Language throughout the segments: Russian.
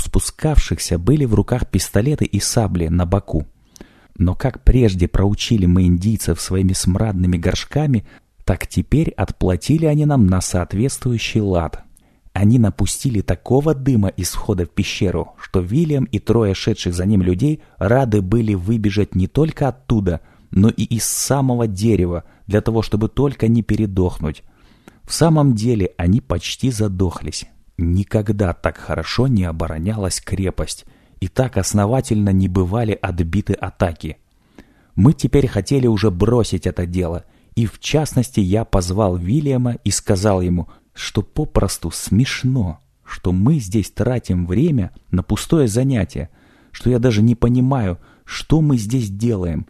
спускавшихся были в руках пистолеты и сабли на боку. Но как прежде проучили мы индийцев своими смрадными горшками, так теперь отплатили они нам на соответствующий лад. Они напустили такого дыма из входа в пещеру, что Вильям и трое шедших за ним людей рады были выбежать не только оттуда, но и из самого дерева, для того, чтобы только не передохнуть. В самом деле они почти задохлись. Никогда так хорошо не оборонялась крепость, и так основательно не бывали отбиты атаки. Мы теперь хотели уже бросить это дело, и в частности я позвал Вильяма и сказал ему, что попросту смешно, что мы здесь тратим время на пустое занятие, что я даже не понимаю, что мы здесь делаем,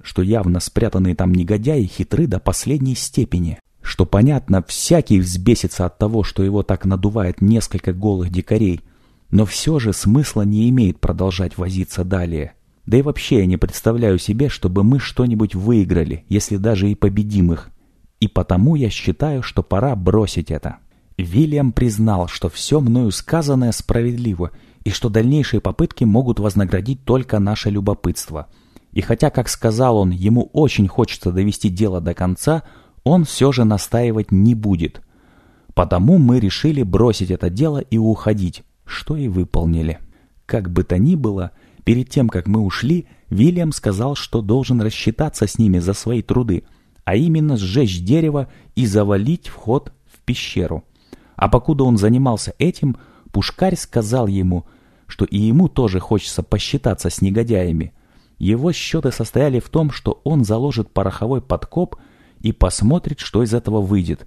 что явно спрятанные там негодяи хитры до последней степени что, понятно, всякий взбесится от того, что его так надувает несколько голых дикарей, но все же смысла не имеет продолжать возиться далее. Да и вообще я не представляю себе, чтобы мы что-нибудь выиграли, если даже и победим их. И потому я считаю, что пора бросить это. Вильям признал, что все мною сказанное справедливо, и что дальнейшие попытки могут вознаградить только наше любопытство. И хотя, как сказал он, ему очень хочется довести дело до конца, он все же настаивать не будет. Потому мы решили бросить это дело и уходить, что и выполнили. Как бы то ни было, перед тем, как мы ушли, Вильям сказал, что должен рассчитаться с ними за свои труды, а именно сжечь дерево и завалить вход в пещеру. А покуда он занимался этим, Пушкарь сказал ему, что и ему тоже хочется посчитаться с негодяями. Его счеты состояли в том, что он заложит пороховой подкоп и посмотрит, что из этого выйдет.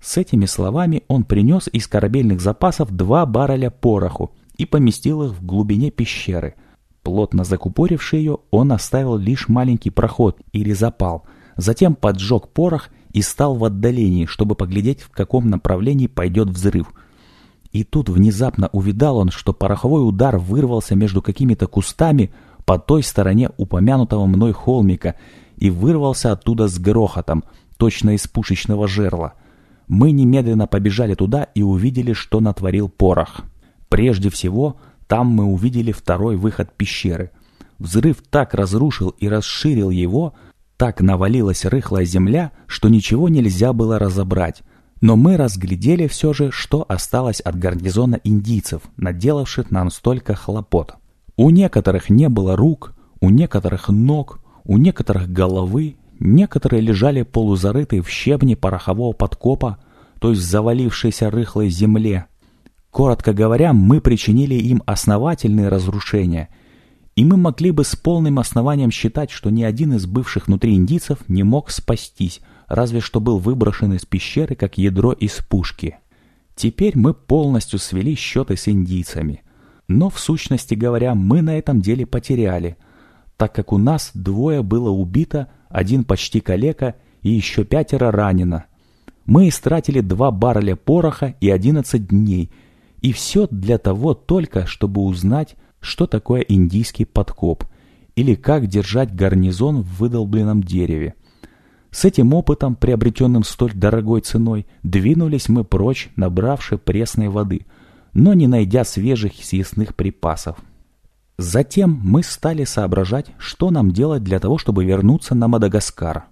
С этими словами он принес из корабельных запасов два барреля пороху и поместил их в глубине пещеры. Плотно закупоривший ее, он оставил лишь маленький проход или запал, затем поджег порох и стал в отдалении, чтобы поглядеть, в каком направлении пойдет взрыв. И тут внезапно увидал он, что пороховой удар вырвался между какими-то кустами по той стороне упомянутого мной холмика и вырвался оттуда с грохотом, точно из пушечного жерла. Мы немедленно побежали туда и увидели, что натворил порох. Прежде всего, там мы увидели второй выход пещеры. Взрыв так разрушил и расширил его, так навалилась рыхлая земля, что ничего нельзя было разобрать. Но мы разглядели все же, что осталось от гарнизона индийцев, наделавших нам столько хлопот. У некоторых не было рук, у некоторых ног, у некоторых головы, некоторые лежали полузарытые в щебне порохового подкопа, то есть завалившейся рыхлой земле. Коротко говоря, мы причинили им основательные разрушения, и мы могли бы с полным основанием считать, что ни один из бывших внутри индийцев не мог спастись, разве что был выброшен из пещеры, как ядро из пушки. Теперь мы полностью свели счеты с индийцами. Но, в сущности говоря, мы на этом деле потеряли – так как у нас двое было убито, один почти калека и еще пятеро ранено. Мы истратили два барреля пороха и одиннадцать дней, и все для того только, чтобы узнать, что такое индийский подкоп или как держать гарнизон в выдолбленном дереве. С этим опытом, приобретенным столь дорогой ценой, двинулись мы прочь, набравши пресной воды, но не найдя свежих съестных припасов. Затем мы стали соображать, что нам делать для того, чтобы вернуться на Мадагаскар.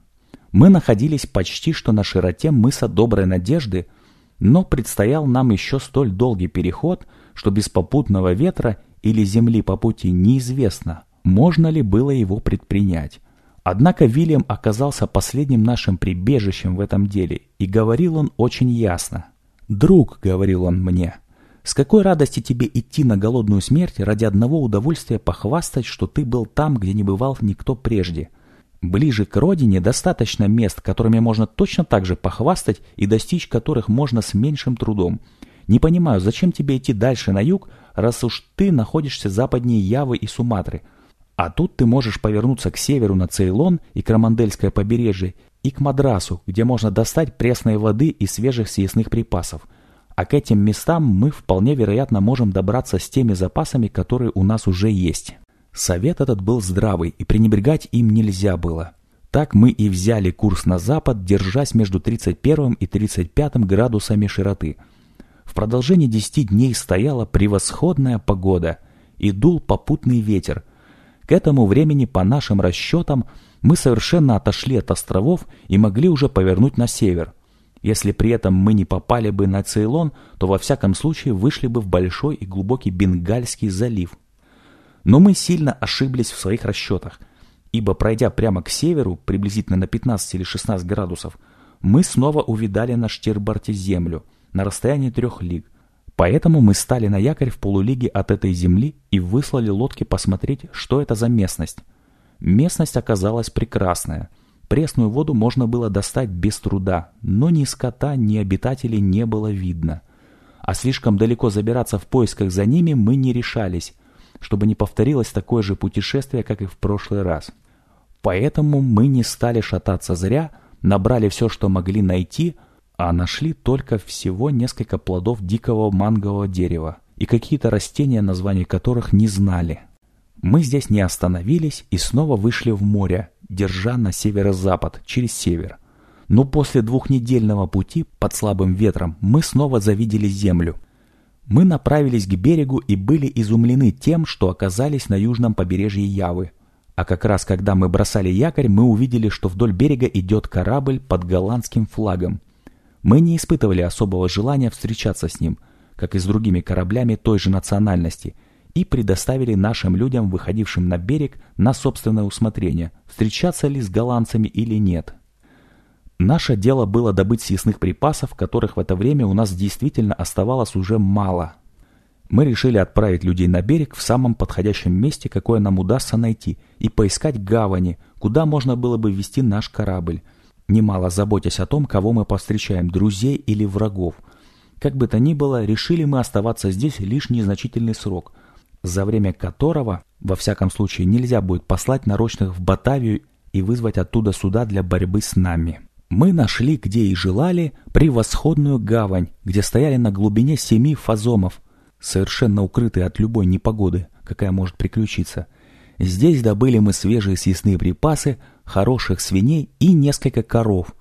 Мы находились почти что на широте мыса Доброй Надежды, но предстоял нам еще столь долгий переход, что без попутного ветра или земли по пути неизвестно, можно ли было его предпринять. Однако Вильям оказался последним нашим прибежищем в этом деле, и говорил он очень ясно. «Друг», — говорил он мне, — с какой радости тебе идти на голодную смерть ради одного удовольствия похвастать, что ты был там, где не бывал никто прежде? Ближе к родине достаточно мест, которыми можно точно так же похвастать и достичь которых можно с меньшим трудом. Не понимаю, зачем тебе идти дальше на юг, раз уж ты находишься западнее Явы и Суматры. А тут ты можешь повернуться к северу на Цейлон и Крамандельское побережье, и к Мадрасу, где можно достать пресной воды и свежих съестных припасов – а к этим местам мы вполне вероятно можем добраться с теми запасами, которые у нас уже есть. Совет этот был здравый, и пренебрегать им нельзя было. Так мы и взяли курс на запад, держась между 31 и 35 градусами широты. В продолжении десяти дней стояла превосходная погода и дул попутный ветер. К этому времени, по нашим расчетам, мы совершенно отошли от островов и могли уже повернуть на север. Если при этом мы не попали бы на Цейлон, то во всяком случае вышли бы в большой и глубокий Бенгальский залив. Но мы сильно ошиблись в своих расчетах, ибо пройдя прямо к северу, приблизительно на 15 или 16 градусов, мы снова увидали на Штирбарте землю на расстоянии трех лиг. Поэтому мы стали на якорь в полулиге от этой земли и выслали лодки посмотреть, что это за местность. Местность оказалась прекрасная. Пресную воду можно было достать без труда, но ни скота, ни обитателей не было видно. А слишком далеко забираться в поисках за ними мы не решались, чтобы не повторилось такое же путешествие, как и в прошлый раз. Поэтому мы не стали шататься зря, набрали все, что могли найти, а нашли только всего несколько плодов дикого мангового дерева и какие-то растения, названий которых не знали. Мы здесь не остановились и снова вышли в море, держа на северо-запад, через север. Но после двухнедельного пути под слабым ветром мы снова завидели землю. Мы направились к берегу и были изумлены тем, что оказались на южном побережье Явы. А как раз когда мы бросали якорь, мы увидели, что вдоль берега идет корабль под голландским флагом. Мы не испытывали особого желания встречаться с ним, как и с другими кораблями той же национальности – и предоставили нашим людям, выходившим на берег, на собственное усмотрение, встречаться ли с голландцами или нет. Наше дело было добыть съестных припасов, которых в это время у нас действительно оставалось уже мало. Мы решили отправить людей на берег в самом подходящем месте, какое нам удастся найти, и поискать гавани, куда можно было бы вести наш корабль, немало заботясь о том, кого мы повстречаем, друзей или врагов. Как бы то ни было, решили мы оставаться здесь лишь незначительный срок, за время которого, во всяком случае, нельзя будет послать нарочных в Батавию и вызвать оттуда суда для борьбы с нами. Мы нашли, где и желали, превосходную гавань, где стояли на глубине семи фазомов, совершенно укрытые от любой непогоды, какая может приключиться. Здесь добыли мы свежие съестные припасы, хороших свиней и несколько коров.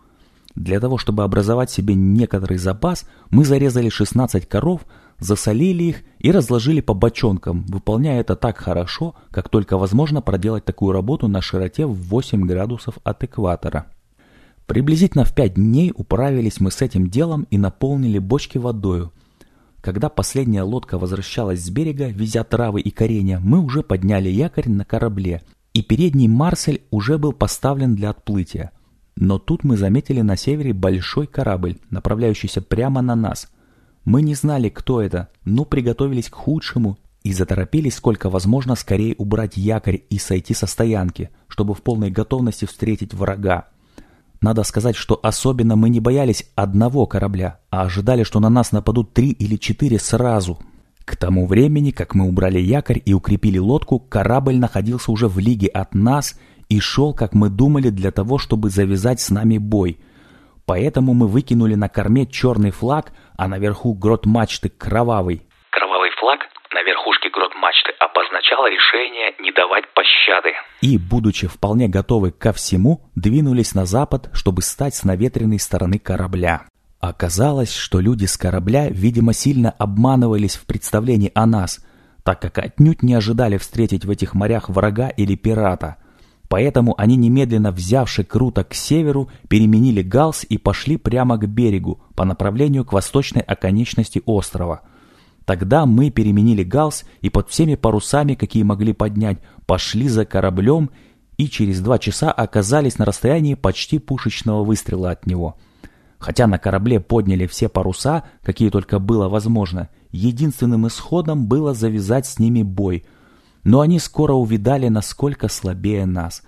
Для того, чтобы образовать себе некоторый запас, мы зарезали 16 коров, засолили их и разложили по бочонкам, выполняя это так хорошо, как только возможно проделать такую работу на широте в 8 градусов от экватора. Приблизительно в 5 дней управились мы с этим делом и наполнили бочки водою. Когда последняя лодка возвращалась с берега, везя травы и коренья, мы уже подняли якорь на корабле, и передний Марсель уже был поставлен для отплытия. Но тут мы заметили на севере большой корабль, направляющийся прямо на нас – мы не знали, кто это, но приготовились к худшему и заторопились сколько возможно скорее убрать якорь и сойти со стоянки, чтобы в полной готовности встретить врага. Надо сказать, что особенно мы не боялись одного корабля, а ожидали, что на нас нападут три или четыре сразу. К тому времени, как мы убрали якорь и укрепили лодку, корабль находился уже в лиге от нас и шел, как мы думали, для того, чтобы завязать с нами бой – Поэтому мы выкинули на корме черный флаг, а наверху грот мачты кровавый. Кровавый флаг на верхушке грот мачты обозначал решение не давать пощады. И, будучи вполне готовы ко всему, двинулись на запад, чтобы стать с наветренной стороны корабля. Оказалось, что люди с корабля, видимо, сильно обманывались в представлении о нас, так как отнюдь не ожидали встретить в этих морях врага или пирата – Поэтому они немедленно, взявши круто к северу, переменили галс и пошли прямо к берегу, по направлению к восточной оконечности острова. Тогда мы переменили галс и под всеми парусами, какие могли поднять, пошли за кораблем и через два часа оказались на расстоянии почти пушечного выстрела от него. Хотя на корабле подняли все паруса, какие только было возможно, единственным исходом было завязать с ними бой – но они скоро увидали, насколько слабее нас.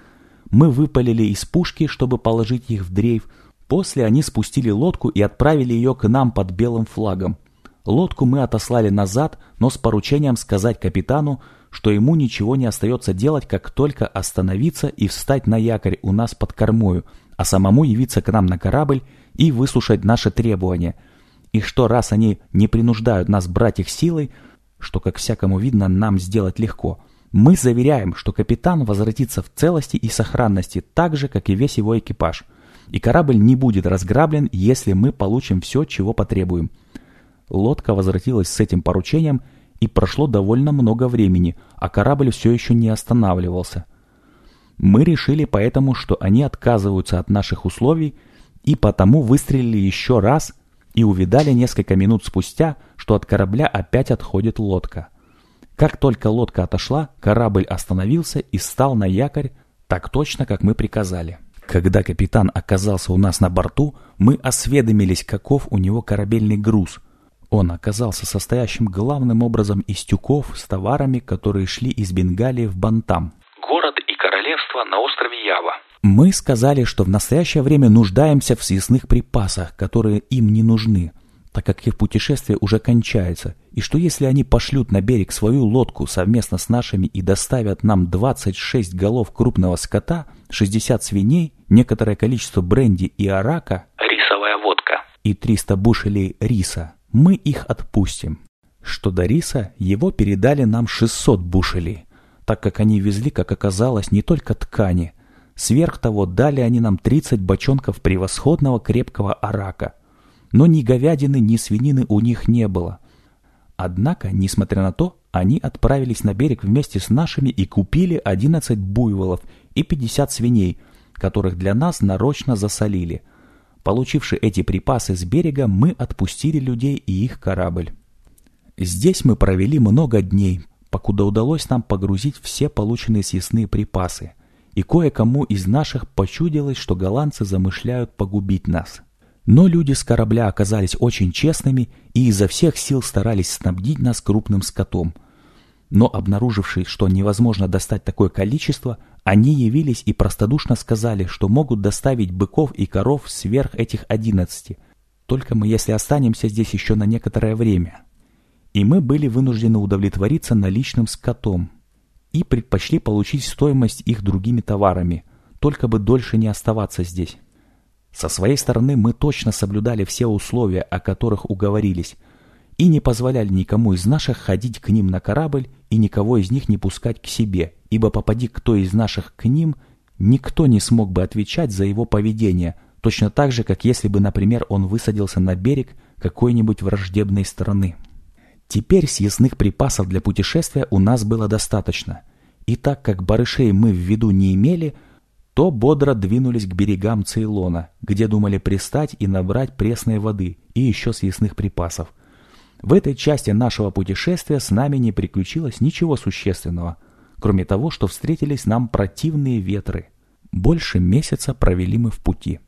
Мы выпалили из пушки, чтобы положить их в дрейф. После они спустили лодку и отправили ее к нам под белым флагом. Лодку мы отослали назад, но с поручением сказать капитану, что ему ничего не остается делать, как только остановиться и встать на якорь у нас под кормою, а самому явиться к нам на корабль и выслушать наши требования. И что раз они не принуждают нас брать их силой, что, как всякому видно, нам сделать легко – мы заверяем, что капитан возвратится в целости и сохранности, так же, как и весь его экипаж. И корабль не будет разграблен, если мы получим все, чего потребуем. лодка возвратилась с этим поручением, и прошло довольно много времени, а корабль все еще не останавливался. Мы решили поэтому, что они отказываются от наших условий, и потому выстрелили еще раз и увидали несколько минут спустя, что от корабля опять отходит лодка. Как только лодка отошла, корабль остановился и стал на якорь так точно, как мы приказали. Когда капитан оказался у нас на борту, мы осведомились, каков у него корабельный груз. Он оказался состоящим главным образом из тюков с товарами, которые шли из Бенгалии в Бантам. Город и королевство на острове Ява. Мы сказали, что в настоящее время нуждаемся в съестных припасах, которые им не нужны, так как их путешествие уже кончается, и что если они пошлют на берег свою лодку совместно с нашими и доставят нам 26 голов крупного скота, 60 свиней, некоторое количество бренди и арака, рисовая водка и 300 бушелей риса, мы их отпустим. Что до риса, его передали нам 600 бушелей, так как они везли, как оказалось, не только ткани. Сверх того, дали они нам 30 бочонков превосходного крепкого арака. Но ни говядины, ни свинины у них не было. Однако, несмотря на то, они отправились на берег вместе с нашими и купили 11 буйволов и 50 свиней, которых для нас нарочно засолили. Получивши эти припасы с берега, мы отпустили людей и их корабль. Здесь мы провели много дней, покуда удалось нам погрузить все полученные съестные припасы. И кое-кому из наших почудилось, что голландцы замышляют погубить нас. Но люди с корабля оказались очень честными и изо всех сил старались снабдить нас крупным скотом. Но обнаружившись, что невозможно достать такое количество, они явились и простодушно сказали, что могут доставить быков и коров сверх этих одиннадцати, только мы если останемся здесь еще на некоторое время. И мы были вынуждены удовлетвориться наличным скотом и предпочли получить стоимость их другими товарами, только бы дольше не оставаться здесь. Со своей стороны мы точно соблюдали все условия, о которых уговорились, и не позволяли никому из наших ходить к ним на корабль и никого из них не пускать к себе, ибо попади кто из наших к ним, никто не смог бы отвечать за его поведение, точно так же, как если бы, например, он высадился на берег какой-нибудь враждебной страны. Теперь съестных припасов для путешествия у нас было достаточно, и так как барышей мы в виду не имели – то бодро двинулись к берегам Цейлона, где думали пристать и набрать пресной воды и еще съестных припасов. В этой части нашего путешествия с нами не приключилось ничего существенного, кроме того, что встретились нам противные ветры. Больше месяца провели мы в пути.